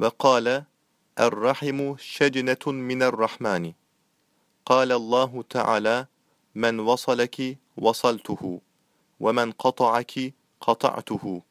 وقال الرحم شجنة من الرحمن. قال الله تعالى من وصلك وصلته ومن قطعك قطعته.